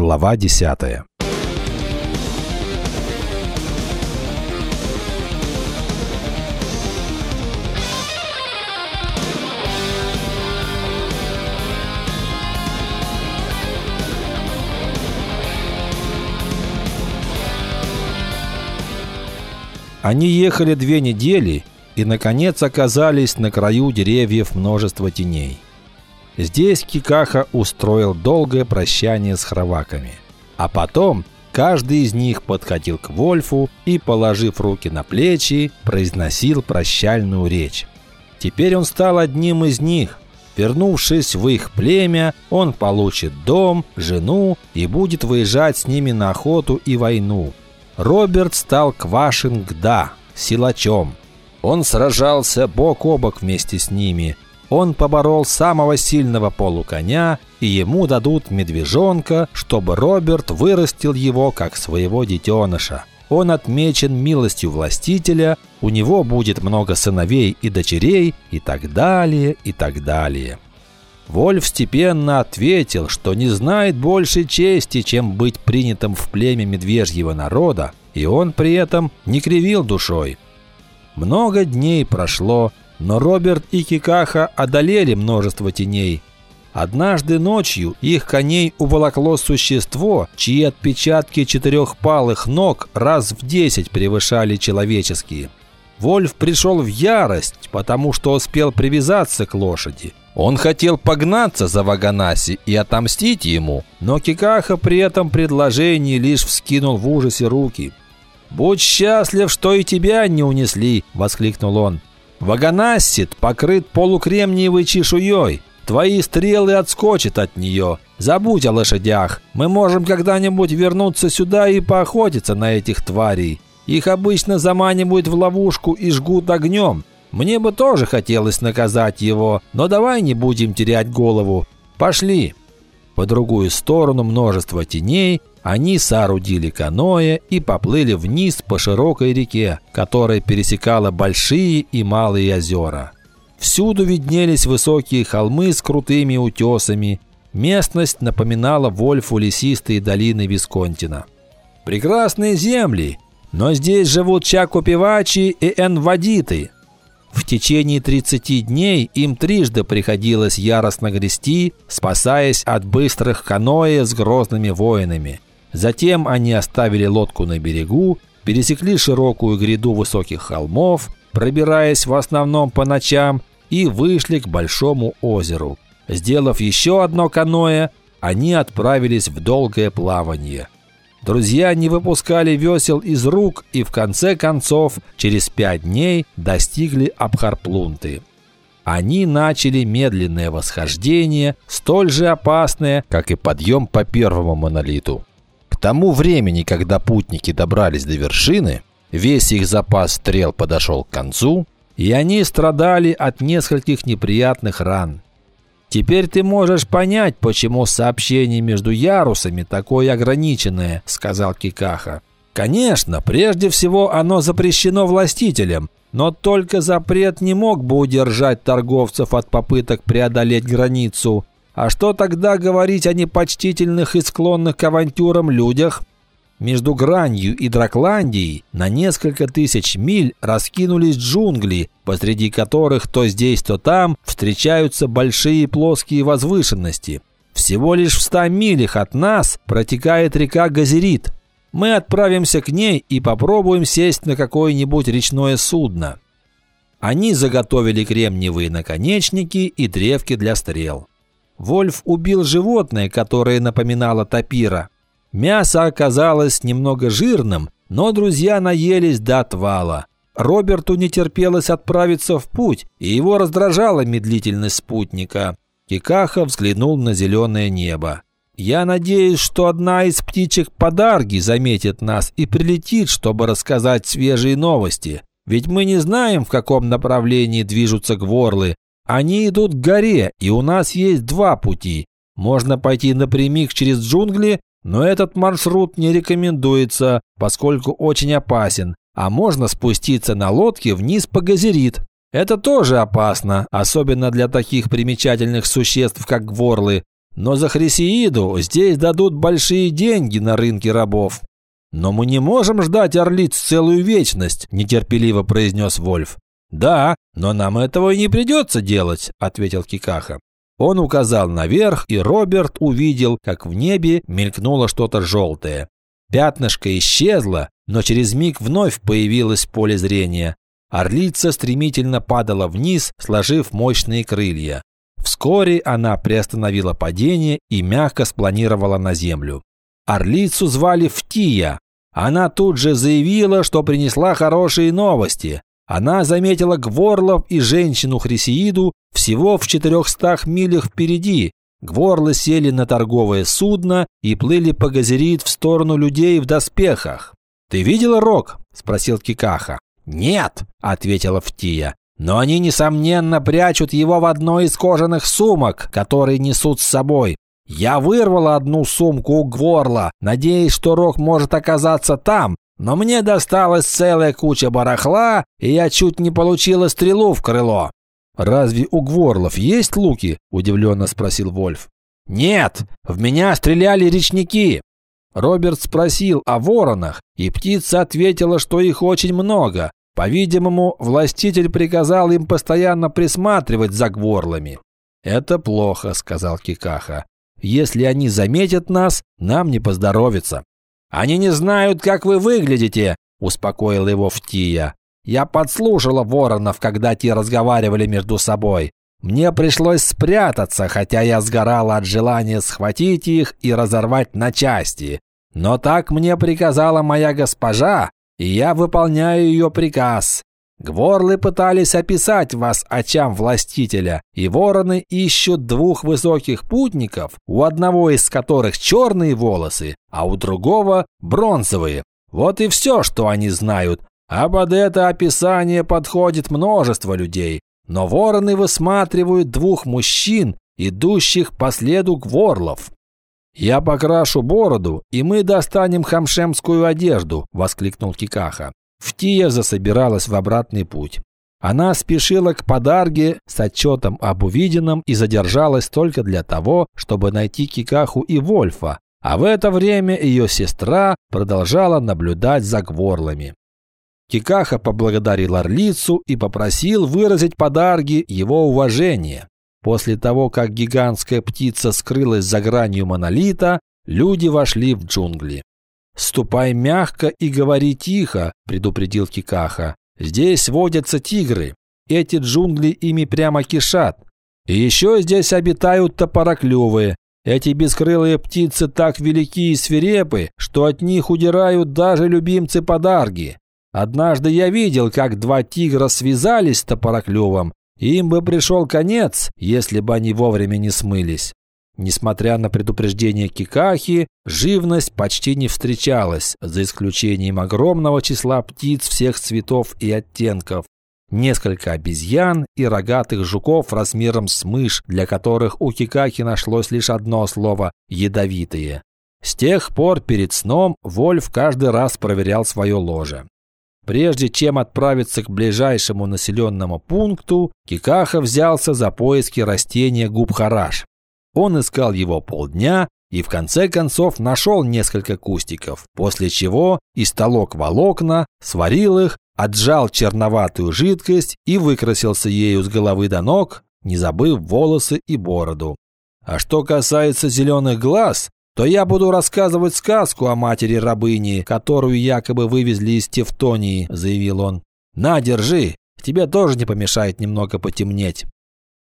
Глава 10. Они ехали две недели и, наконец, оказались на краю деревьев множества теней. Здесь Кикаха устроил долгое прощание с хроваками. А потом каждый из них подходил к Вольфу и, положив руки на плечи, произносил прощальную речь. Теперь он стал одним из них. Вернувшись в их племя, он получит дом, жену и будет выезжать с ними на охоту и войну. Роберт стал Квашингда, силачом. Он сражался бок о бок вместе с ними – он поборол самого сильного полуконя, и ему дадут медвежонка, чтобы Роберт вырастил его как своего детеныша. Он отмечен милостью властителя, у него будет много сыновей и дочерей, и так далее, и так далее. Вольф степенно ответил, что не знает больше чести, чем быть принятым в племя медвежьего народа, и он при этом не кривил душой. Много дней прошло, но Роберт и Кикаха одолели множество теней. Однажды ночью их коней уволокло существо, чьи отпечатки четырехпалых ног раз в десять превышали человеческие. Вольф пришел в ярость, потому что успел привязаться к лошади. Он хотел погнаться за Ваганаси и отомстить ему, но Кикаха при этом предложении лишь вскинул в ужасе руки. «Будь счастлив, что и тебя не унесли!» – воскликнул он. Вагонассит покрыт полукремниевой чешуей. Твои стрелы отскочат от нее. Забудь о лошадях. Мы можем когда-нибудь вернуться сюда и поохотиться на этих тварей. Их обычно заманивают в ловушку и жгут огнем. Мне бы тоже хотелось наказать его, но давай не будем терять голову. Пошли. По другую сторону множество теней, они соорудили каноэ и поплыли вниз по широкой реке, которая пересекала большие и малые озера. Всюду виднелись высокие холмы с крутыми утесами. Местность напоминала Вольфу лесистые долины Висконтина. Прекрасные земли, но здесь живут чакупивачи и энвадиты. В течение 30 дней им трижды приходилось яростно грести, спасаясь от быстрых каноэ с грозными воинами – Затем они оставили лодку на берегу, пересекли широкую гряду высоких холмов, пробираясь в основном по ночам, и вышли к большому озеру. Сделав еще одно каноэ, они отправились в долгое плавание. Друзья не выпускали весел из рук и в конце концов через пять дней достигли Абхарплунты. Они начали медленное восхождение, столь же опасное, как и подъем по первому монолиту тому времени, когда путники добрались до вершины, весь их запас стрел подошел к концу, и они страдали от нескольких неприятных ран. «Теперь ты можешь понять, почему сообщение между ярусами такое ограниченное», — сказал Кикаха. «Конечно, прежде всего оно запрещено властителям, но только запрет не мог бы удержать торговцев от попыток преодолеть границу. А что тогда говорить о непочтительных и склонных к авантюрам людях? Между Гранью и Дракландией на несколько тысяч миль раскинулись джунгли, посреди которых то здесь, то там встречаются большие плоские возвышенности. Всего лишь в ста милях от нас протекает река Газерит. Мы отправимся к ней и попробуем сесть на какое-нибудь речное судно. Они заготовили кремниевые наконечники и древки для стрел. Вольф убил животное, которое напоминало тапира. Мясо оказалось немного жирным, но друзья наелись до отвала. Роберту не терпелось отправиться в путь, и его раздражала медлительность спутника. Кикаха взглянул на зеленое небо. «Я надеюсь, что одна из птичек подарги заметит нас и прилетит, чтобы рассказать свежие новости. Ведь мы не знаем, в каком направлении движутся гворлы, они идут к горе, и у нас есть два пути. Можно пойти напрямик через джунгли, но этот маршрут не рекомендуется, поскольку очень опасен. А можно спуститься на лодке вниз по Газерит. Это тоже опасно, особенно для таких примечательных существ, как гворлы. но за Хрисеиду здесь дадут большие деньги на рынке рабов». «Но мы не можем ждать орлиц целую вечность», – нетерпеливо произнес Вольф. «Да, но нам этого и не придется делать», – ответил Кикаха. Он указал наверх, и Роберт увидел, как в небе мелькнуло что-то желтое. Пятнышко исчезло, но через миг вновь появилось поле зрения. Орлица стремительно падала вниз, сложив мощные крылья. Вскоре она приостановила падение и мягко спланировала на землю. Орлицу звали Фтия. Она тут же заявила, что принесла хорошие новости. Она заметила Гворлов и женщину Хрисеиду всего в 400 милях впереди. Гворлы сели на торговое судно и плыли по Газерит в сторону людей в доспехах. «Ты видела Рок?» – спросил Кикаха. «Нет», – ответила Фтия. «Но они, несомненно, прячут его в одной из кожаных сумок, которые несут с собой. Я вырвала одну сумку у Гворла, надеясь, что Рок может оказаться там, но мне досталась целая куча барахла, и я чуть не получила стрелу в крыло». «Разве у Гворлов есть луки?» – удивленно спросил Вольф. «Нет, в меня стреляли речники». Роберт спросил о воронах, и птица ответила, что их очень много. По-видимому, властитель приказал им постоянно присматривать за гворлами. «Это плохо», – сказал Кикаха. «Если они заметят нас, нам не поздоровится». «Они не знают, как вы выглядите», – успокоил его Фтия. «Я подслушала воронов, когда те разговаривали между собой. Мне пришлось спрятаться, хотя я сгорала от желания схватить их и разорвать на части. Но так мне приказала моя госпожа, и я выполняю ее приказ. Гворлы пытались описать вас очам властителя, и вороны ищут двух высоких путников, у одного из которых черные волосы, а у другого бронзовые. Вот и все, что они знают. А под это описание подходит множество людей. Но вороны высматривают двух мужчин, идущих по следу гворлов. «Я покрашу бороду, и мы достанем хамшемскую одежду», – воскликнул Кикаха. Фтия засобиралась в обратный путь. Она спешила к подарге с отчетом об увиденном и задержалась только для того, чтобы найти Кикаху и Вольфа, а в это время ее сестра продолжала наблюдать за гворлами. Кикаха поблагодарил Орлицу и попросил выразить подарги его уважения. После того, как гигантская птица скрылась за гранью монолита, люди вошли в джунгли. «Ступай мягко и говори тихо», – предупредил Кикаха. «Здесь водятся тигры. Эти джунгли ими прямо кишат. И еще здесь обитают топороклювые. Эти бескрылые птицы так велики и свирепы, что от них удирают даже любимцы подарги. Однажды я видел, как два тигра связались с топороклювом. Им бы пришел конец, если бы они вовремя не смылись. Несмотря на предупреждение Кикахи, живность почти не встречалась, за исключением огромного числа птиц всех цветов и оттенков. Несколько обезьян и рогатых жуков размером с мышь, для которых у Кикахи нашлось лишь одно слово «ядовитые». С тех пор перед сном Вольф каждый раз проверял свое ложе. Прежде чем отправиться к ближайшему населенному пункту, Кикаха взялся за поиски растения губхараш. Он искал его полдня и в конце концов нашел несколько кустиков, после чего истолок волокна, сварил их, отжал черноватую жидкость и выкрасился ею с головы до ног, не забыв волосы и бороду. А что касается зеленых глаз, то я буду рассказывать сказку о матери рабыни, которую якобы вывезли из Тевтонии», – заявил он. «На, держи, тебе тоже не помешает немного потемнеть».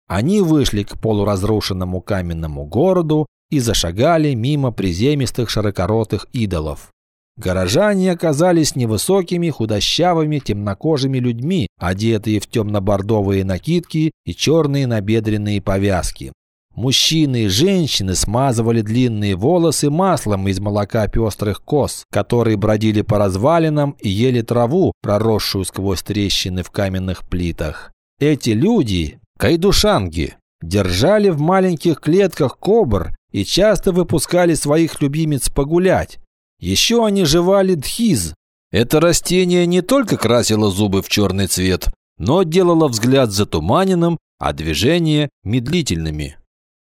Они вышли к полуразрушенному каменному городу и зашагали мимо приземистых широкоротых идолов. Горожане оказались невысокими, худощавыми, темнокожими людьми, одетые в темно-бордовые накидки и черные набедренные повязки. Мужчины и женщины смазывали длинные волосы маслом из молока пестрых коз, которые бродили по развалинам и ели траву, проросшую сквозь трещины в каменных плитах. Эти люди, кайдушанги, держали в маленьких клетках кобр и часто выпускали своих любимец погулять. Еще они жевали дхиз. Это растение не только красило зубы в черный цвет, но делало взгляд затуманенным, а движения медлительными.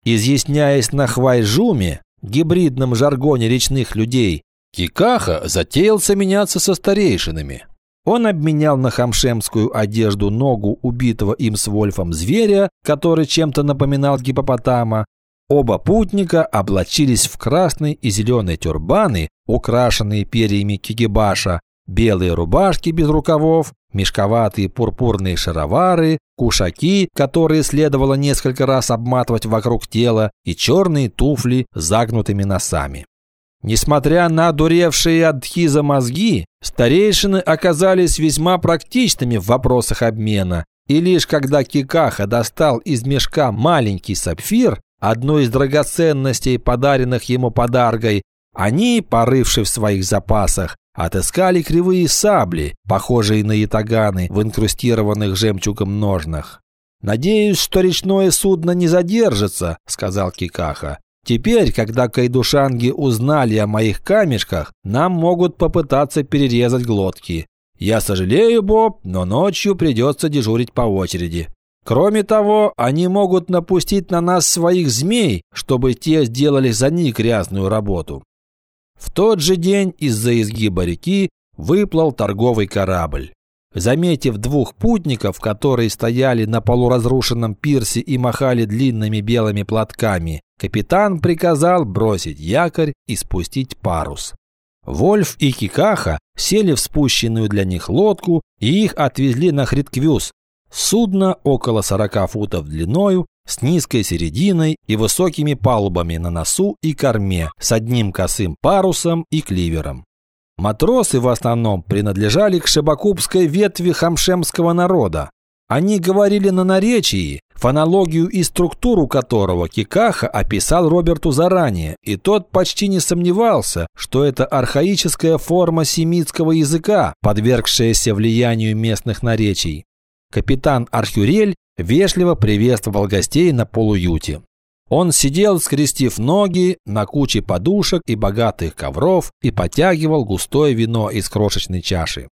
Изъясняясь на хвайжуме, гибридном жаргоне речных людей, Кикаха затеялся меняться со старейшинами. Он обменял на хамшемскую одежду ногу убитого им с Вольфом зверя, который чем-то напоминал гипопотама. Оба путника облачились в красные и зеленые тюрбаны, украшенные перьями кигибаша, белые рубашки без рукавов, мешковатые пурпурные шаровары, кушаки, которые следовало несколько раз обматывать вокруг тела, и черные туфли с загнутыми носами. Несмотря на дуревшие от Дхиза мозги, старейшины оказались весьма практичными в вопросах обмена, и лишь когда Кикаха достал из мешка маленький сапфир, одну из драгоценностей, подаренных ему подаргой, они, порывши в своих запасах, отыскали кривые сабли, похожие на ятаганы в инкрустированных жемчугом ножнах. «Надеюсь, что речное судно не задержится», — сказал Кикаха. Теперь, когда кайдушанги узнали о моих камешках, нам могут попытаться перерезать глотки. Я сожалею, Боб, но ночью придется дежурить по очереди. Кроме того, они могут напустить на нас своих змей, чтобы те сделали за них грязную работу. В тот же день из-за изгиба реки выплыл торговый корабль. Заметив двух путников, которые стояли на полуразрушенном пирсе и махали длинными белыми платками, капитан приказал бросить якорь и спустить парус. Вольф и Кикаха сели в спущенную для них лодку и их отвезли на Хритквюз. Судно около 40 футов длиною, с низкой серединой и высокими палубами на носу и корме, с одним косым парусом и кливером. Матросы в основном принадлежали к шабакубской ветви хамшемского народа. Они говорили на наречии, фонологию и структуру которого Кикаха описал Роберту заранее, и тот почти не сомневался, что это архаическая форма семитского языка, подвергшаяся влиянию местных наречий. Капитан Архюрель вежливо приветствовал гостей на полуюте. Он сидел, скрестив ноги, на куче подушек и богатых ковров и потягивал густое вино из крошечной чаши.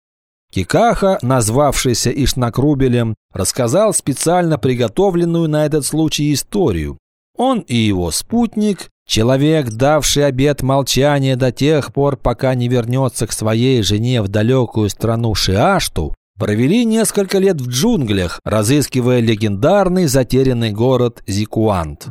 Кикаха, назвавшийся Ишнакрубелем, рассказал специально приготовленную на этот случай историю. Он и его спутник, человек, давший обет молчания до тех пор, пока не вернется к своей жене в далекую страну Шиашту, провели несколько лет в джунглях, разыскивая легендарный затерянный город Зикуант.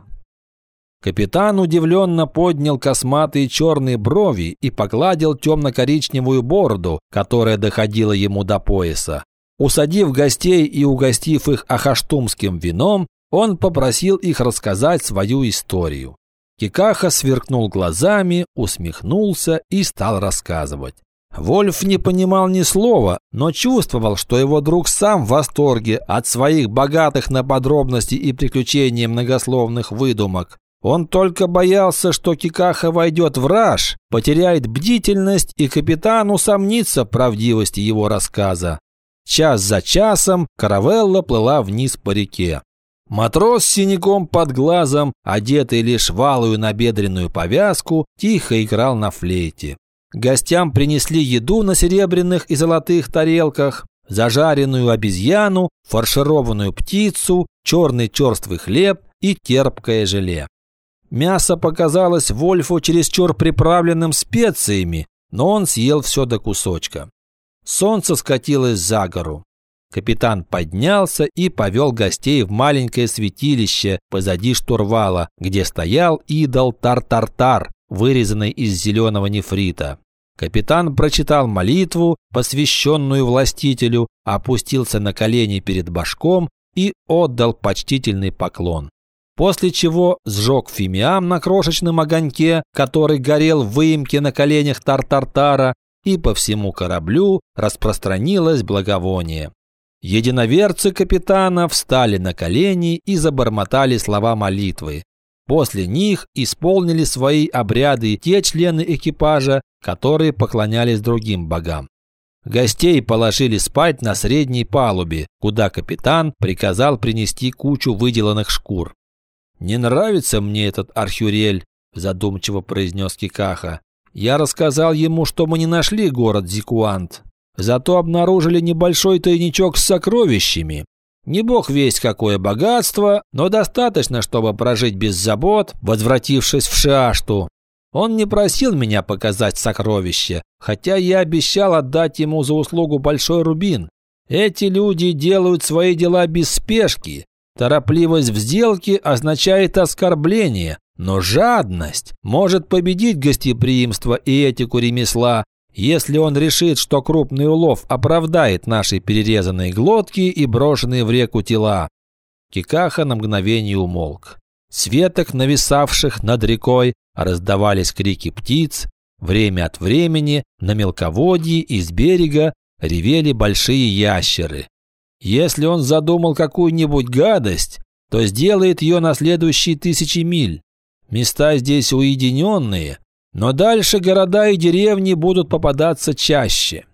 Капитан удивленно поднял косматые черные брови и погладил темно-коричневую бороду, которая доходила ему до пояса. Усадив гостей и угостив их ахаштумским вином, он попросил их рассказать свою историю. Кикаха сверкнул глазами, усмехнулся и стал рассказывать. Вольф не понимал ни слова, но чувствовал, что его друг сам в восторге от своих богатых на подробности и приключения многословных выдумок. Он только боялся, что Кикаха войдет в раж, потеряет бдительность, и капитан усомнится в правдивости его рассказа. Час за часом каравелла плыла вниз по реке. Матрос с синяком под глазом, одетый лишь в алую набедренную повязку, тихо играл на флейте. Гостям принесли еду на серебряных и золотых тарелках, зажаренную обезьяну, фаршированную птицу, черный черствый хлеб и терпкое желе. Мясо показалось Вольфу чересчур приправленным специями, но он съел все до кусочка. Солнце скатилось за гору. Капитан поднялся и повел гостей в маленькое святилище позади штурвала, где стоял идол Тар-Тар-Тар, вырезанный из зеленого нефрита. Капитан прочитал молитву, посвященную властителю, опустился на колени перед башком и отдал почтительный поклон после чего сжег фимиам на крошечном огоньке, который горел в выемке на коленях Тар-Тартара, и по всему кораблю распространилось благовоние. Единоверцы капитана встали на колени и забормотали слова молитвы. После них исполнили свои обряды те члены экипажа, которые поклонялись другим богам. Гостей положили спать на средней палубе, куда капитан приказал принести кучу выделанных шкур. «Не нравится мне этот Архюрель», – задумчиво произнес Кикаха. «Я рассказал ему, что мы не нашли город Зикуант, зато обнаружили небольшой тайничок с сокровищами. Не бог весть какое богатство, но достаточно, чтобы прожить без забот, возвратившись в Шиашту. Он не просил меня показать сокровище, хотя я обещал отдать ему за услугу большой рубин. Эти люди делают свои дела без спешки. Торопливость в сделке означает оскорбление, но жадность может победить гостеприимство и этику ремесла, если он решит, что крупный улов оправдает наши перерезанные глотки и брошенные в реку тела. Кикаха на мгновение умолк. Светок, нависавших над рекой, раздавались крики птиц. Время от времени на мелководье из берега ревели большие ящеры. Если он задумал какую-нибудь гадость, то сделает ее на следующие тысячи миль. Места здесь уединенные, но дальше города и деревни будут попадаться чаще.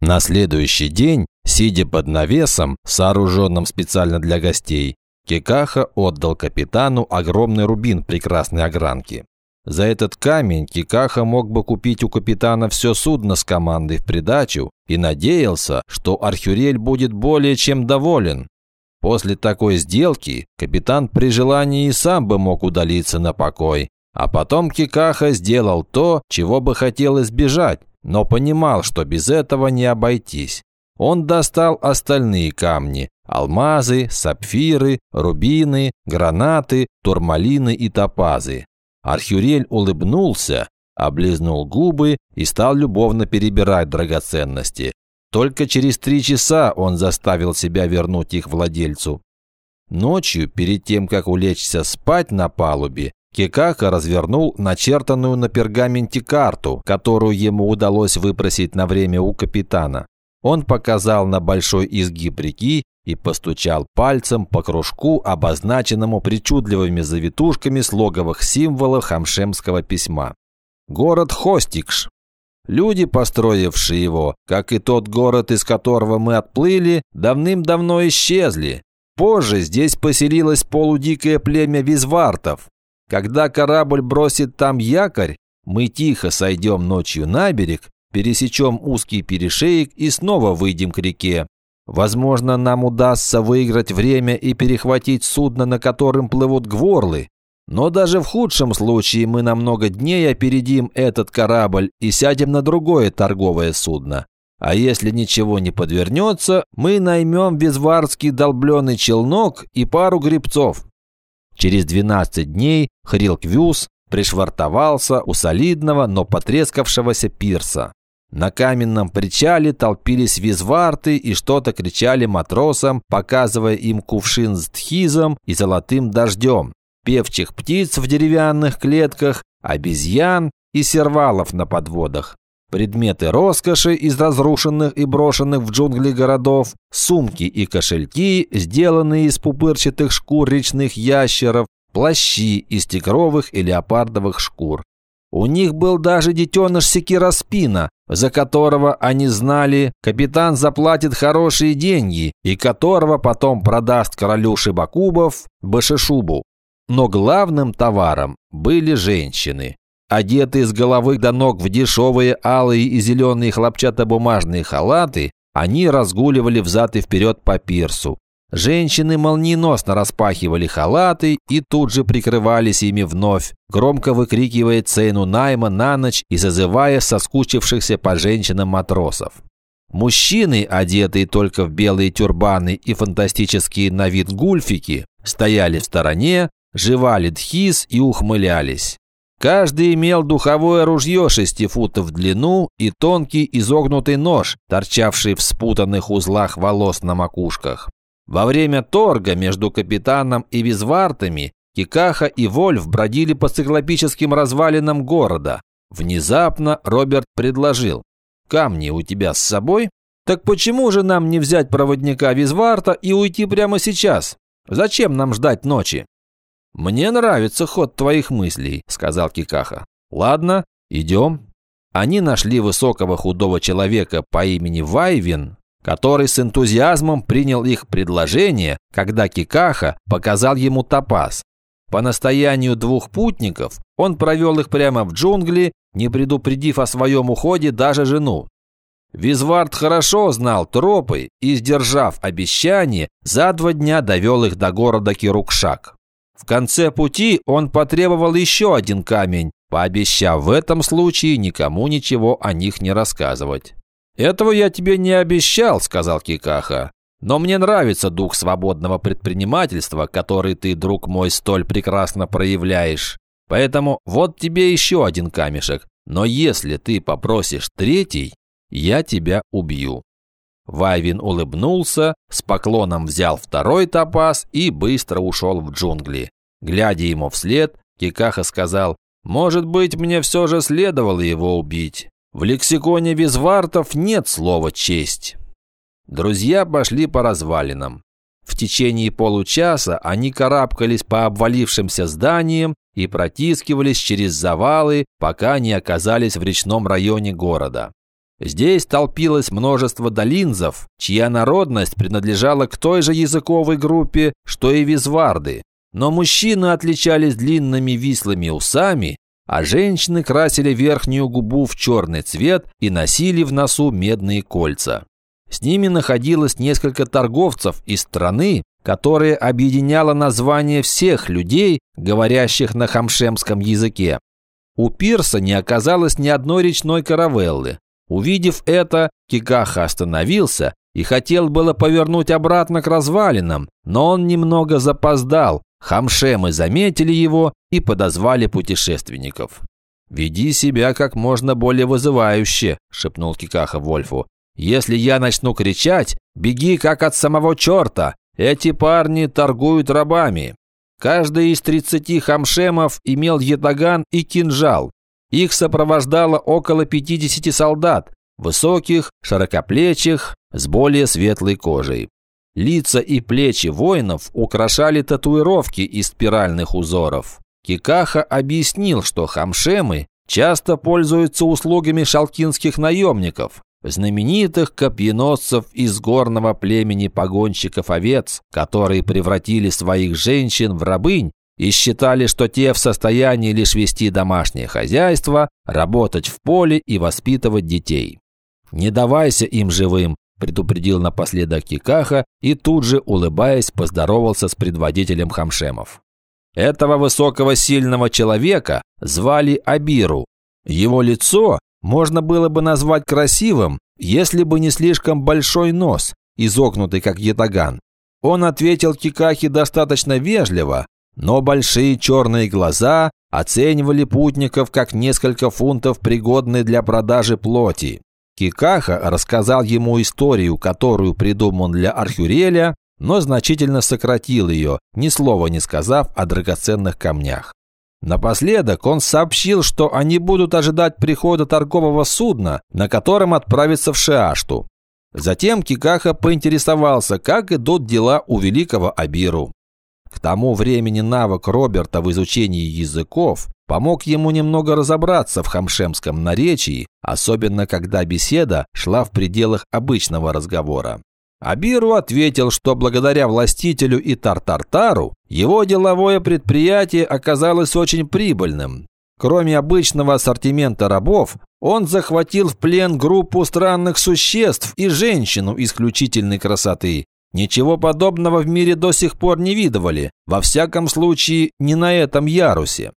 На следующий день, сидя под навесом, сооруженным специально для гостей, Кикаха отдал капитану огромный рубин прекрасной огранки. За этот камень Кикаха мог бы купить у капитана все судно с командой в придачу и надеялся, что Архюрель будет более чем доволен. После такой сделки капитан при желании и сам бы мог удалиться на покой, а потом Кикаха сделал то, чего бы хотел избежать, но понимал, что без этого не обойтись. Он достал остальные камни – алмазы, сапфиры, рубины, гранаты, турмалины и топазы. Архюрель улыбнулся, облизнул губы и стал любовно перебирать драгоценности. Только через три часа он заставил себя вернуть их владельцу. Ночью, перед тем, как улечься спать на палубе, Кикака развернул начертанную на пергаменте карту, которую ему удалось выпросить на время у капитана. Он показал на большой изгиб реки и постучал пальцем по кружку, обозначенному причудливыми завитушками слоговых символов хамшемского письма. Город Хостикш. Люди, построившие его, как и тот город, из которого мы отплыли, давным-давно исчезли. Позже здесь поселилось полудикое племя визвартов, когда корабль бросит там якорь, мы тихо сойдем ночью на берег, пересечем узкий перешеек и снова выйдем к реке. Возможно, нам удастся выиграть время и перехватить судно, на котором плывут гворлы. Но даже в худшем случае мы на много дней опередим этот корабль и сядем на другое торговое судно. А если ничего не подвернется, мы наймем визварский долбленый челнок и пару грибцов. Через 12 дней Хрилквюс пришвартовался у солидного, но потрескавшегося пирса. На каменном причале толпились визварты и что-то кричали матросам, показывая им кувшин с тхизом и золотым дождем, певчих птиц в деревянных клетках, обезьян и сервалов на подводах предметы роскоши из разрушенных и брошенных в джунгли городов, сумки и кошельки, сделанные из пупырчатых шкур речных ящеров, плащи из тигровых и леопардовых шкур. У них был даже детеныш Секираспина, за которого они знали, капитан заплатит хорошие деньги и которого потом продаст королю Шибакубов Башишубу. Но главным товаром были женщины. Одетые с головы до ног в дешевые алые и зеленые хлопчатобумажные халаты, они разгуливали взад и вперед по пирсу. Женщины молниеносно распахивали халаты и тут же прикрывались ими вновь, громко выкрикивая цену найма на ночь и зазывая соскучившихся по женщинам матросов. Мужчины, одетые только в белые тюрбаны и фантастические на вид гульфики, стояли в стороне, жевали дхис и ухмылялись. Каждый имел духовое ружье шести футов в длину и тонкий изогнутый нож, торчавший в спутанных узлах волос на макушках. Во время торга между капитаном и визвартами Кикаха и Вольф бродили по циклопическим развалинам города. Внезапно Роберт предложил. «Камни у тебя с собой? Так почему же нам не взять проводника Визварта и уйти прямо сейчас? Зачем нам ждать ночи?» «Мне нравится ход твоих мыслей», – сказал Кикаха. «Ладно, идем». Они нашли высокого худого человека по имени Вайвин, который с энтузиазмом принял их предложение, когда Кикаха показал ему топаз. По настоянию двух путников он провел их прямо в джунгли, не предупредив о своем уходе даже жену. Визвард хорошо знал тропы и, сдержав обещание, за два дня довел их до города Кирукшак. В конце пути он потребовал еще один камень, пообещав в этом случае никому ничего о них не рассказывать. «Этого я тебе не обещал», – сказал Кикаха. «Но мне нравится дух свободного предпринимательства, который ты, друг мой, столь прекрасно проявляешь. Поэтому вот тебе еще один камешек. Но если ты попросишь третий, я тебя убью». Вайвин улыбнулся, с поклоном взял второй топаз и быстро ушел в джунгли. Глядя ему вслед, Кикаха сказал, «Может быть, мне все же следовало его убить. В лексиконе Визвартов нет слова «честь». Друзья пошли по развалинам. В течение получаса они карабкались по обвалившимся зданиям и протискивались через завалы, пока не оказались в речном районе города. Здесь толпилось множество долинзов, чья народность принадлежала к той же языковой группе, что и визварды. Но мужчины отличались длинными вислыми усами, а женщины красили верхнюю губу в черный цвет и носили в носу медные кольца. С ними находилось несколько торговцев из страны, которая объединяла название всех людей, говорящих на хамшемском языке. У пирса не оказалось ни одной речной каравеллы. Увидев это, Кикаха остановился и хотел было повернуть обратно к развалинам, но он немного запоздал. Хамшемы заметили его и подозвали путешественников. «Веди себя как можно более вызывающе», – шепнул Кикаха Вольфу. «Если я начну кричать, беги как от самого черта. Эти парни торгуют рабами». Каждый из тридцати хамшемов имел ятаган и кинжал. Их сопровождало около 50 солдат, высоких, широкоплечих, с более светлой кожей. Лица и плечи воинов украшали татуировки из спиральных узоров. Кикаха объяснил, что хамшемы часто пользуются услугами шалкинских наемников, знаменитых копьеносцев из горного племени погонщиков овец, которые превратили своих женщин в рабынь и считали, что те в состоянии лишь вести домашнее хозяйство, работать в поле и воспитывать детей. «Не давайся им живым», – предупредил напоследок Кикаха и тут же, улыбаясь, поздоровался с предводителем хамшемов. Этого высокого сильного человека звали Абиру. Его лицо можно было бы назвать красивым, если бы не слишком большой нос, изогнутый как ятаган. Он ответил Кикахе достаточно вежливо, но большие черные глаза оценивали путников как несколько фунтов пригодной для продажи плоти. Кикаха рассказал ему историю, которую придумал для Архюреля, но значительно сократил ее, ни слова не сказав о драгоценных камнях. Напоследок он сообщил, что они будут ожидать прихода торгового судна, на котором отправятся в Шиашту. Затем Кикаха поинтересовался, как идут дела у великого Абиру. К тому времени навык Роберта в изучении языков помог ему немного разобраться в хамшемском наречии, особенно когда беседа шла в пределах обычного разговора. Абиру ответил, что благодаря властителю и Тартартару его деловое предприятие оказалось очень прибыльным. Кроме обычного ассортимента рабов, он захватил в плен группу странных существ и женщину исключительной красоты, Ничего подобного в мире до сих пор не видывали, во всяком случае не на этом ярусе.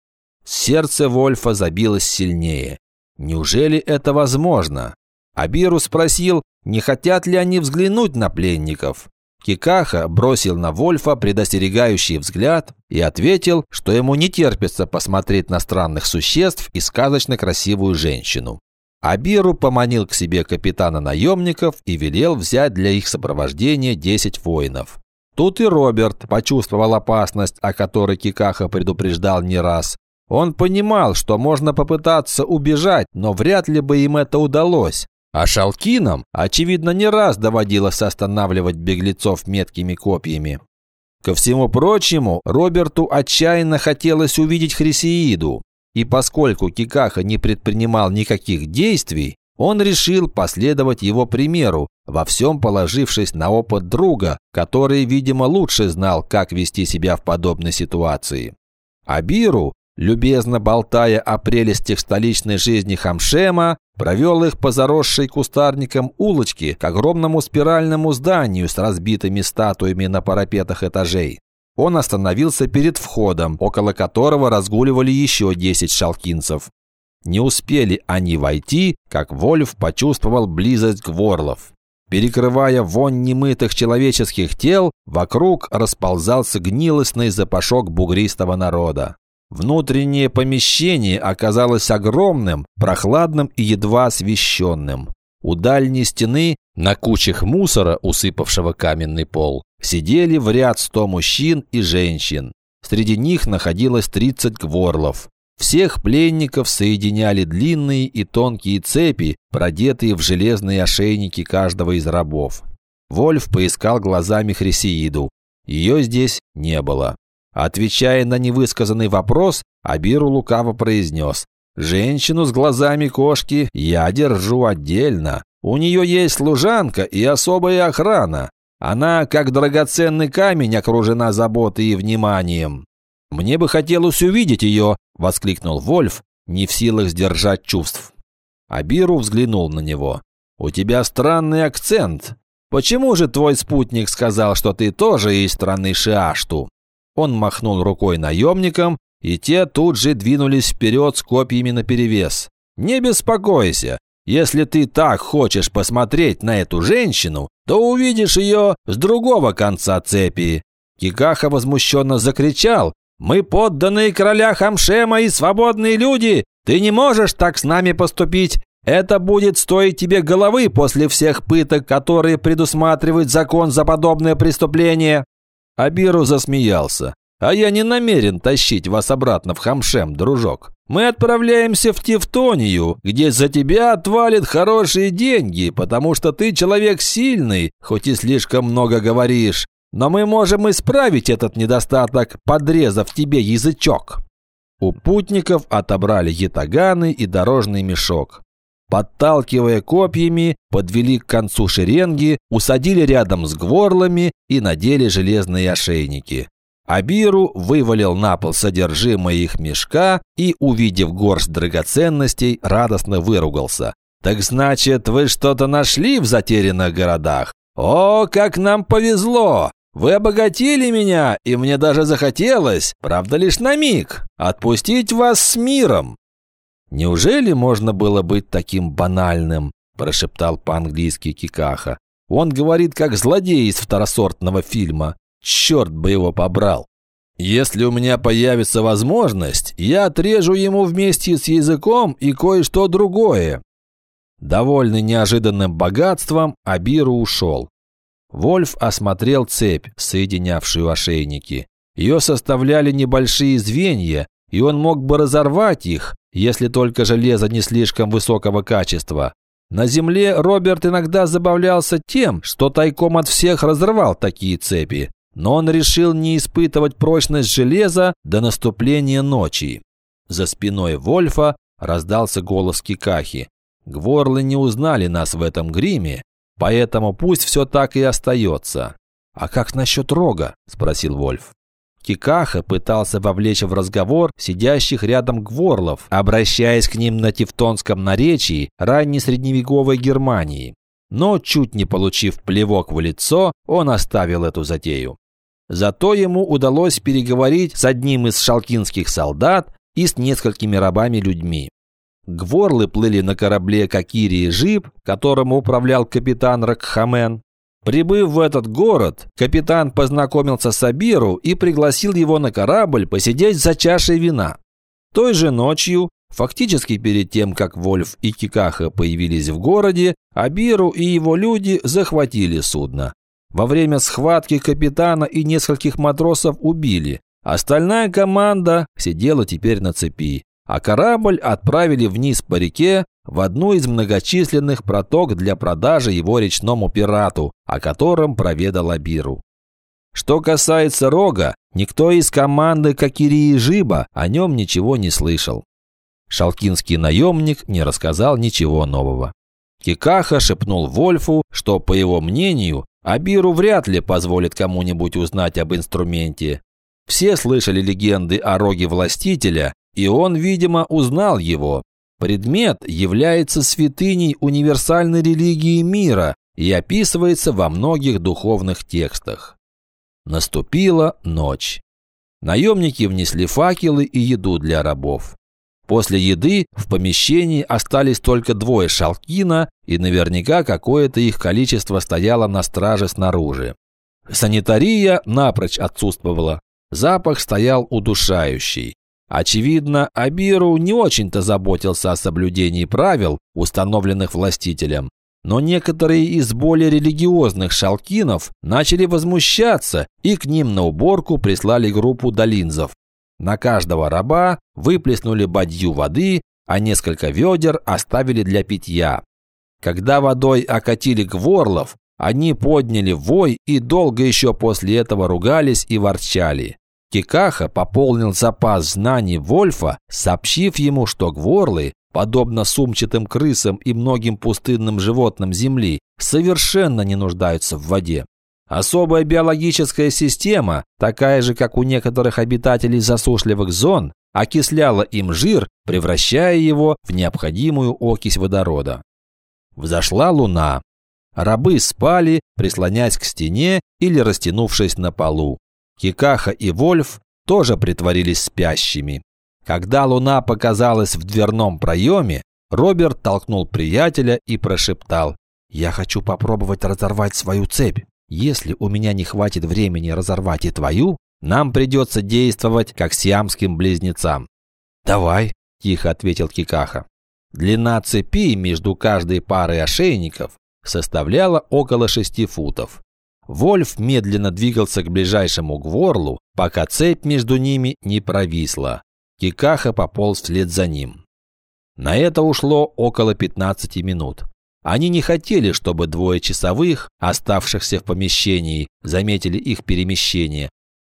Сердце Вольфа забилось сильнее. Неужели это возможно? Абиру спросил, не хотят ли они взглянуть на пленников. Кикаха бросил на Вольфа предостерегающий взгляд и ответил, что ему не терпится посмотреть на странных существ и сказочно красивую женщину. Абиру поманил к себе капитана наемников и велел взять для их сопровождения 10 воинов. Тут и Роберт почувствовал опасность, о которой Кикаха предупреждал не раз. Он понимал, что можно попытаться убежать, но вряд ли бы им это удалось. А Шалкинам, очевидно, не раз доводилось останавливать беглецов меткими копьями. Ко всему прочему, Роберту отчаянно хотелось увидеть Хрисеиду. И поскольку Кикаха не предпринимал никаких действий, он решил последовать его примеру, во всем положившись на опыт друга, который, видимо, лучше знал, как вести себя в подобной ситуации. Абиру любезно болтая о прелестях столичной жизни Хамшема, провел их по заросшей кустарником улочке к огромному спиральному зданию с разбитыми статуями на парапетах этажей. Он остановился перед входом, около которого разгуливали еще 10 шалкинцев. Не успели они войти, как Вольф почувствовал близость Гворлов. Перекрывая вонь немытых человеческих тел, вокруг расползался гнилостный запашок бугристого народа. Внутреннее помещение оказалось огромным, прохладным и едва освещенным. У дальней стены, на кучах мусора, усыпавшего каменный пол, сидели в ряд сто мужчин и женщин. Среди них находилось 30 гворлов. Всех пленников соединяли длинные и тонкие цепи, продетые в железные ошейники каждого из рабов. Вольф поискал глазами Хрисеиду. Ее здесь не было. Отвечая на невысказанный вопрос, Абиру лукаво произнес. «Женщину с глазами кошки я держу отдельно. У нее есть служанка и особая охрана. Она, как драгоценный камень, окружена заботой и вниманием. «Мне бы хотелось увидеть ее!» – воскликнул Вольф, не в силах сдержать чувств. Абиру взглянул на него. «У тебя странный акцент. Почему же твой спутник сказал, что ты тоже из страны Шиашту?» Он махнул рукой наемникам, и те тут же двинулись вперед с копьями наперевес. «Не беспокойся, если ты так хочешь посмотреть на эту женщину, то увидишь ее с другого конца цепи». Кикаха возмущенно закричал, мы подданные короля Хамшема и свободные люди. Ты не можешь так с нами поступить. Это будет стоить тебе головы после всех пыток, которые предусматривает закон за подобное преступление». Абиру засмеялся. «А я не намерен тащить вас обратно в Хамшем, дружок. Мы отправляемся в Тевтонию, где за тебя отвалят хорошие деньги, потому что ты человек сильный, хоть и слишком много говоришь. Но мы можем исправить этот недостаток, подрезав тебе язычок». У путников отобрали ятаганы и дорожный мешок. Подталкивая копьями, подвели к концу шеренги, усадили рядом с гворлами и надели железные ошейники. Абиру вывалил на пол содержимое их мешка и, увидев горсть драгоценностей, радостно выругался. «Так значит, вы что-то нашли в затерянных городах? О, как нам повезло! Вы обогатили меня, и мне даже захотелось, правда лишь на миг, отпустить вас с миром». «Неужели можно было быть таким банальным?» – прошептал по-английски Кикаха. «Он говорит, как злодей из второсортного фильма. Черт бы его побрал!» «Если у меня появится возможность, я отрежу ему вместе с языком и кое-что другое». Довольный неожиданным богатством, Абиру ушел. Вольф осмотрел цепь, соединявшую ошейники. Ее составляли небольшие звенья, и он мог бы разорвать их, если только железо не слишком высокого качества. На земле Роберт иногда забавлялся тем, что тайком от всех разрывал такие цепи, но он решил не испытывать прочность железа до наступления ночи. За спиной Вольфа раздался голос Кикахи. Гворлы не узнали нас в этом гриме, Поэтому пусть все так и остается. «А как насчет рога?» – спросил Вольф. Кикаха пытался вовлечь в разговор сидящих рядом гворлов, обращаясь к ним на тевтонском наречии ранней средневековой Германии. Но, чуть не получив плевок в лицо, он оставил эту затею. Зато ему удалось переговорить с одним из шалкинских солдат и с несколькими рабами-людьми. Гворлы плыли на корабле Кокири и Жип, которым управлял капитан Ракхамен. Прибыв в этот город, капитан познакомился с Абиру и пригласил его на корабль посидеть за чашей вина. Той же ночью, фактически перед тем, как Вольф и Кикаха появились в городе, Абиру и его люди захватили судно. Во время схватки капитана и нескольких матросов убили. Остальная команда сидела теперь на цепи а корабль отправили вниз по реке в одну из многочисленных проток для продажи его речному пирату, о котором проведал Абиру. Что касается Рога, никто из команды Кокири и Жиба о нем ничего не слышал. Шалкинский наемник не рассказал ничего нового. Кикаха шепнул Вольфу, что, по его мнению, Абиру вряд ли позволит кому-нибудь узнать об инструменте. Все слышали легенды о роге властителя, и он, видимо, узнал его. Предмет является святыней универсальной религии мира и описывается во многих духовных текстах. Наступила ночь. Наемники внесли факелы и еду для рабов. После еды в помещении остались только двое шалкина, и наверняка какое-то их количество стояло на страже снаружи. Санитария напрочь отсутствовала. Запах стоял удушающий. Очевидно, Абиру не очень-то заботился о соблюдении правил, установленных властителем. Но некоторые из более религиозных шалкинов начали возмущаться, и к ним на уборку прислали группу долинзов. На каждого раба выплеснули бадью воды, а несколько ведер оставили для питья. Когда водой окатили гворлов, они подняли вой и долго еще после этого ругались и ворчали. Кикаха пополнил запас знаний Вольфа, сообщив ему, что гворлы, подобно сумчатым крысам и многим пустынным животным Земли, совершенно не нуждаются в воде. Особая биологическая система, такая же, как у некоторых обитателей засушливых зон, окисляла им жир, превращая его в необходимую окись водорода. Взошла луна. Рабы спали, прислонясь к стене или растянувшись на полу. Кикаха и Вольф тоже притворились спящими. Когда луна показалась в дверном проеме, Роберт толкнул приятеля и прошептал «Я хочу попробовать разорвать свою цепь». Если у меня не хватит времени разорвать и твою, нам придется действовать как сиамским близнецам». «Давай», – тихо ответил Кикаха. Длина цепи между каждой парой ошейников составляла около шести футов. Вольф медленно двигался к ближайшему гворлу, пока цепь между ними не провисла. Кикаха пополз вслед за ним. На это ушло около 15 минут. Они не хотели, чтобы двое часовых, оставшихся в помещении, заметили их перемещение.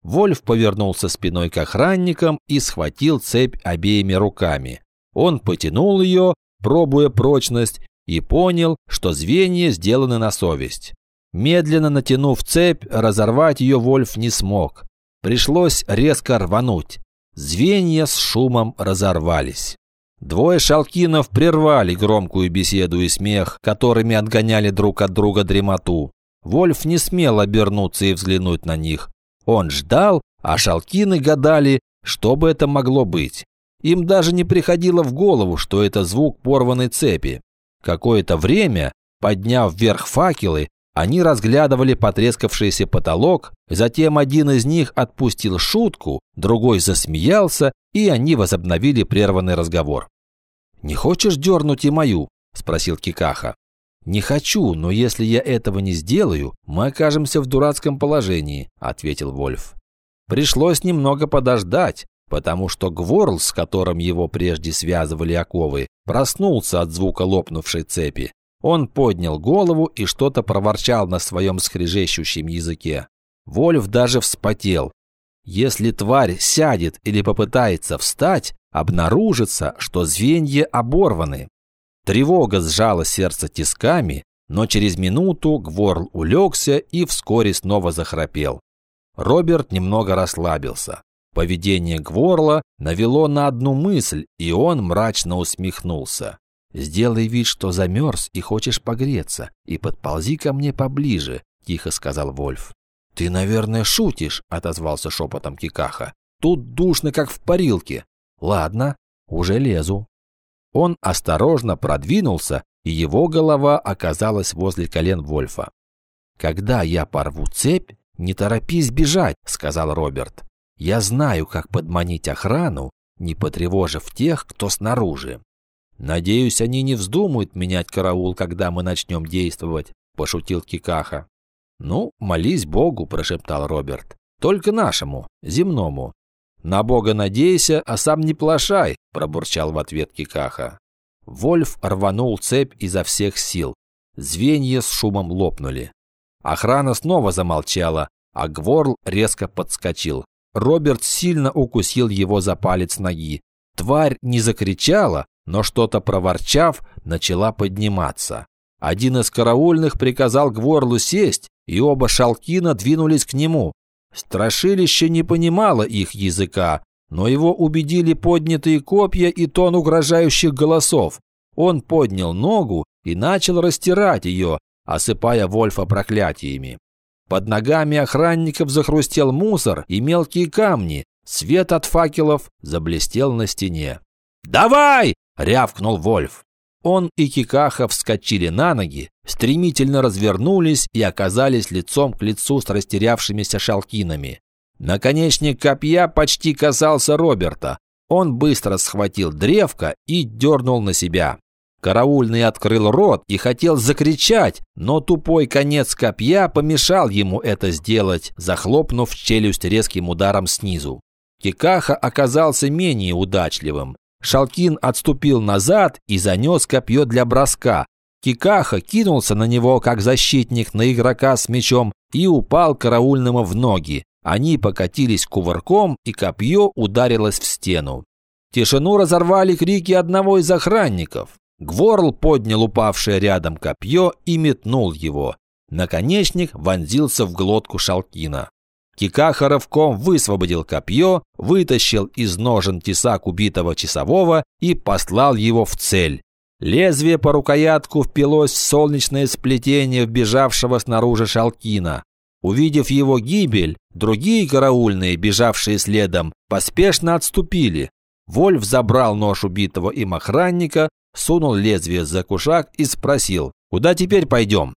Вольф повернулся спиной к охранникам и схватил цепь обеими руками. Он потянул ее, пробуя прочность, и понял, что звенья сделаны на совесть. Медленно натянув цепь, разорвать ее Вольф не смог. Пришлось резко рвануть. Звенья с шумом разорвались. Двое шалкинов прервали громкую беседу и смех, которыми отгоняли друг от друга дремоту. Вольф не смел обернуться и взглянуть на них. Он ждал, а шалкины гадали, что бы это могло быть. Им даже не приходило в голову, что это звук порванной цепи. Какое-то время, подняв вверх факелы, они разглядывали потрескавшийся потолок, затем один из них отпустил шутку, другой засмеялся, и они возобновили прерванный разговор. «Не хочешь дернуть и мою?» – спросил Кикаха. «Не хочу, но если я этого не сделаю, мы окажемся в дурацком положении», – ответил Вольф. Пришлось немного подождать, потому что Гворл, с которым его прежде связывали оковы, проснулся от звука лопнувшей цепи. Он поднял голову и что-то проворчал на своем скрежещущем языке. Вольф даже вспотел. Если тварь сядет или попытается встать, обнаружится, что звенья оборваны. Тревога сжала сердце тисками, но через минуту Гворл улегся и вскоре снова захрапел. Роберт немного расслабился. Поведение Гворла навело на одну мысль, и он мрачно усмехнулся. «Сделай вид, что замерз и хочешь погреться, и подползи ко мне поближе», – тихо сказал Вольф. «Ты, наверное, шутишь», – отозвался шепотом Кикаха. «Тут душно, как в парилке». «Ладно, уже лезу». Он осторожно продвинулся, и его голова оказалась возле колен Вольфа. «Когда я порву цепь, не торопись бежать», – сказал Роберт. «Я знаю, как подманить охрану, не потревожив тех, кто снаружи. «Надеюсь, они не вздумают менять караул, когда мы начнем действовать», – пошутил Кикаха. «Ну, молись Богу», – прошептал Роберт. «Только нашему, земному». «На Бога надейся, а сам не плашай», – пробурчал в ответ Кикаха. Вольф рванул цепь изо всех сил. Звенья с шумом лопнули. Охрана снова замолчала, а Гворл резко подскочил. Роберт сильно укусил его за палец ноги. Тварь не закричала, но что-то проворчав, начала подниматься. Один из караульных приказал Гворлу сесть, и оба шалкина двинулись к нему. Страшилище не понимало их языка, но его убедили поднятые копья и тон угрожающих голосов. Он поднял ногу и начал растирать ее, осыпая Вольфа проклятиями. Под ногами охранников захрустел мусор и мелкие камни, свет от факелов заблестел на стене. «Давай!» – рявкнул Вольф. Он и Кикаха вскочили на ноги, стремительно развернулись и оказались лицом к лицу с растерявшимися шалкинами. Наконечник копья почти касался Роберта. Он быстро схватил древко и дернул на себя. Караульный открыл рот и хотел закричать, но тупой конец копья помешал ему это сделать, захлопнув челюсть резким ударом снизу. Кикаха оказался менее удачливым. Шалкин отступил назад и занес копье для броска. Кикаха кинулся на него, как защитник на игрока с мечом, и упал караульному в ноги. Они покатились кувырком, и копье ударилось в стену. Тишину разорвали крики одного из охранников. Гворл поднял упавшее рядом копье и метнул его. Наконечник вонзился в глотку Шалкина. Кикаха рывком высвободил копье, вытащил из ножен тесак убитого часового и послал его в цель. Лезвие по рукоятку впилось в солнечное сплетение вбежавшего снаружи Шалкина. Увидев его гибель, другие караульные, бежавшие следом, поспешно отступили. Вольф забрал нож убитого им охранника, сунул лезвие за кушак и спросил, «Куда теперь пойдем?»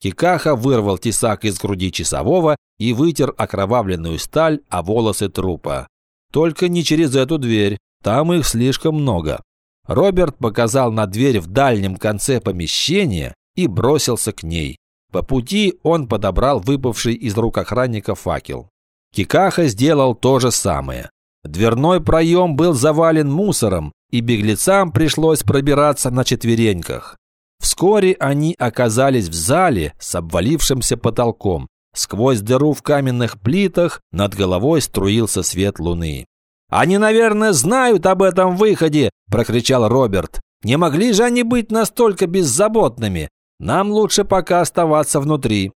Кикаха вырвал тесак из груди часового и вытер окровавленную сталь о волосы трупа. Только не через эту дверь, там их слишком много. Роберт показал на дверь в дальнем конце помещения и бросился к ней. По пути он подобрал выпавший из рук охранника факел. Кикаха сделал то же самое. Дверной проем был завален мусором, и беглецам пришлось пробираться на четвереньках. Вскоре они оказались в зале с обвалившимся потолком. Сквозь дыру в каменных плитах над головой струился свет луны. «Они, наверное, знают об этом выходе!» – прокричал Роберт. «Не могли же они быть настолько беззаботными? Нам лучше пока оставаться внутри».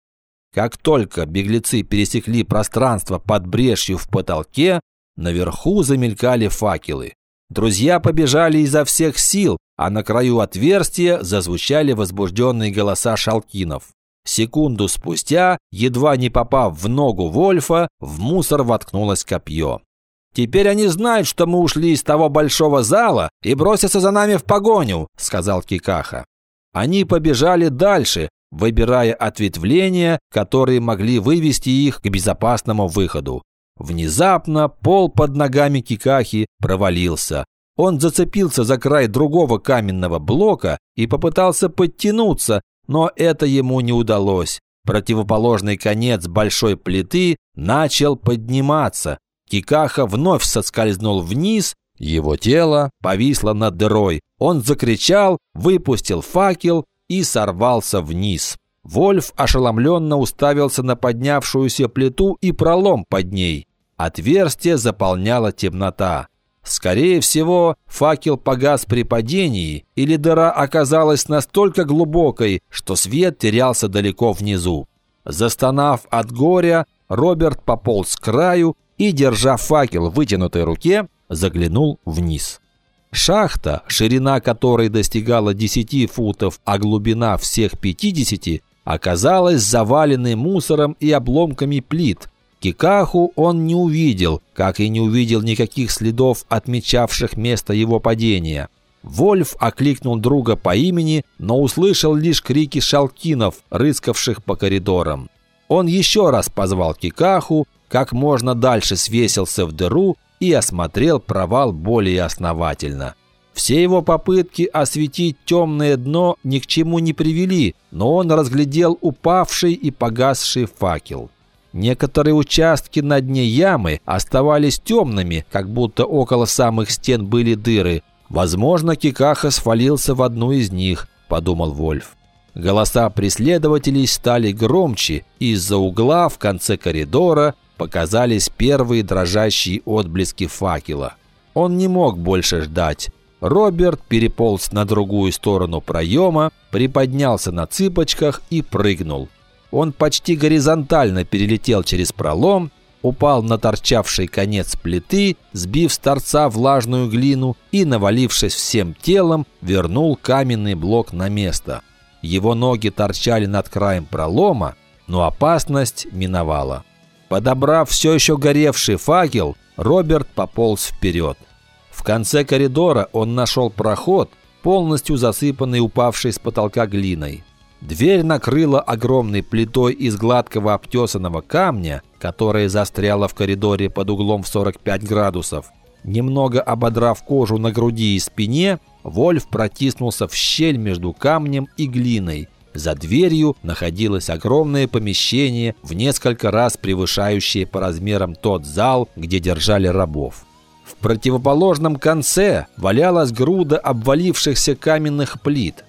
Как только беглецы пересекли пространство под брешью в потолке, Наверху замелькали факелы. Друзья побежали изо всех сил, а на краю отверстия зазвучали возбужденные голоса шалкинов. Секунду спустя, едва не попав в ногу Вольфа, в мусор воткнулось копье. «Теперь они знают, что мы ушли из того большого зала и бросятся за нами в погоню», – сказал Кикаха. Они побежали дальше, выбирая ответвления, которые могли вывести их к безопасному выходу. Внезапно пол под ногами Кикахи провалился. Он зацепился за край другого каменного блока и попытался подтянуться, но это ему не удалось. Противоположный конец большой плиты начал подниматься. Кикаха вновь соскользнул вниз, его тело повисло над дырой. Он закричал, выпустил факел и сорвался вниз. Вольф ошеломленно уставился на поднявшуюся плиту и пролом под ней. Отверстие заполняла темнота. Скорее всего, факел погас при падении, или дыра оказалась настолько глубокой, что свет терялся далеко внизу. Застонав от горя, Роберт пополз к краю и, держа факел в вытянутой руке, заглянул вниз. Шахта, ширина которой достигала 10 футов, а глубина всех 50, оказалась заваленной мусором и обломками плит, Кикаху он не увидел, как и не увидел никаких следов, отмечавших место его падения. Вольф окликнул друга по имени, но услышал лишь крики шалкинов, рыскавших по коридорам. Он еще раз позвал Кикаху, как можно дальше свесился в дыру и осмотрел провал более основательно. Все его попытки осветить темное дно ни к чему не привели, но он разглядел упавший и погасший факел. Некоторые участки на дне ямы оставались темными, как будто около самых стен были дыры. Возможно, Кикаха свалился в одну из них, подумал Вольф. Голоса преследователей стали громче, и из-за угла в конце коридора показались первые дрожащие отблески факела. Он не мог больше ждать. Роберт переполз на другую сторону проема, приподнялся на цыпочках и прыгнул. Он почти горизонтально перелетел через пролом упал на торчавший конец плиты, сбив с торца влажную глину и, навалившись всем телом, вернул каменный блок на место. Его ноги торчали над краем пролома, но опасность миновала. Подобрав все еще горевший факел, Роберт пополз вперед. В конце коридора он нашел проход, полностью засыпанный упавшей с потолка глиной. Дверь накрыла огромной плитой из гладкого обтесанного камня, которая застряла в коридоре под углом в 45 градусов. Немного ободрав кожу на груди и спине, Вольф протиснулся в щель между камнем и глиной. За дверью находилось огромное помещение, в несколько раз превышающее по размерам тот зал, где держали рабов. В противоположном конце валялась груда обвалившихся каменных плит.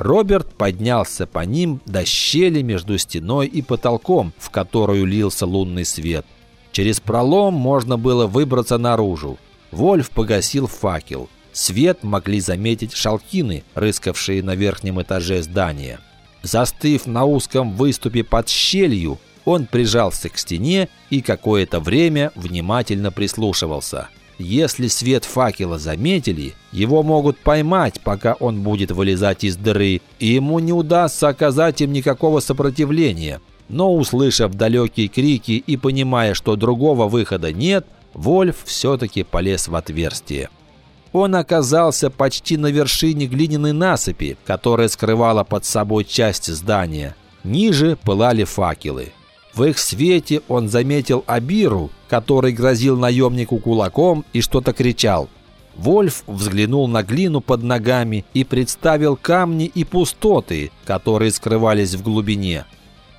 Роберт поднялся по ним до щели между стеной и потолком, в которую лился лунный свет. Через пролом можно было выбраться наружу. Вольф погасил факел. Свет могли заметить шалкины, рыскавшие на верхнем этаже здания. Застыв на узком выступе под щелью, он прижался к стене и какое-то время внимательно прислушивался – если свет факела заметили, его могут поймать, пока он будет вылезать из дыры, и ему не удастся оказать им никакого сопротивления. Но услышав далекие крики и понимая, что другого выхода нет, Вольф все-таки полез в отверстие. Он оказался почти на вершине глиняной насыпи, которая скрывала под собой часть здания. Ниже пылали факелы. В их свете он заметил Абиру, который грозил наемнику кулаком и что-то кричал. Вольф взглянул на глину под ногами и представил камни и пустоты, которые скрывались в глубине.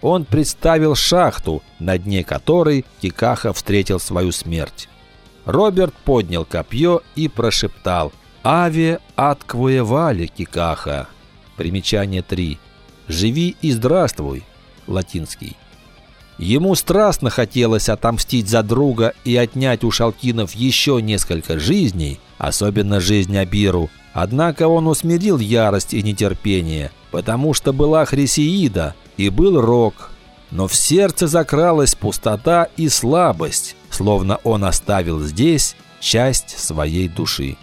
Он представил шахту, на дне которой Кикаха встретил свою смерть. Роберт поднял копье и прошептал «Аве атквоевали, Кикаха». Примечание 3. «Живи и здравствуй» латинский. Ему страстно хотелось отомстить за друга и отнять у Шалкинов еще несколько жизней, особенно жизнь Абиру. Однако он усмирил ярость и нетерпение, потому что была Хрисеида и был Рок. Но в сердце закралась пустота и слабость, словно он оставил здесь часть своей души.